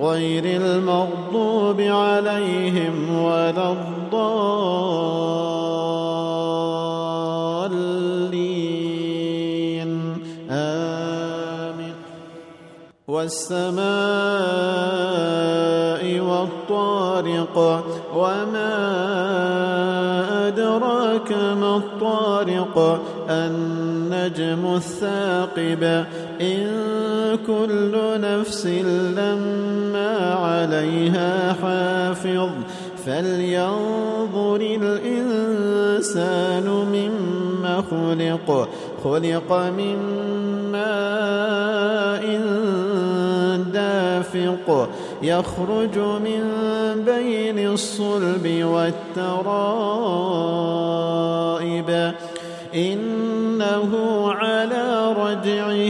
غير المغضوب عليهم ولا الضالين. آمين. والسماء والطارق وما أدراك ما الطارق النجم الثاقب. إن كل نفس لما عليها حافظ. فلينظر الإنسان مما خلق. خلق من ماء دافق. يخرج من بين الصلب والترائب. على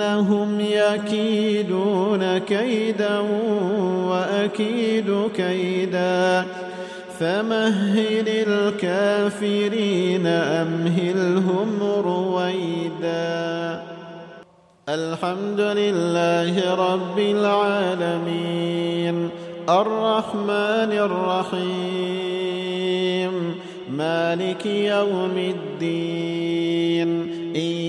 إنهم يكيدون كيدا وأكيد كيدا فمهل الكافرين أمهلهم رويدا. الحمد لله رب العالمين. الرحمن الرحيم. مالك يوم الدين.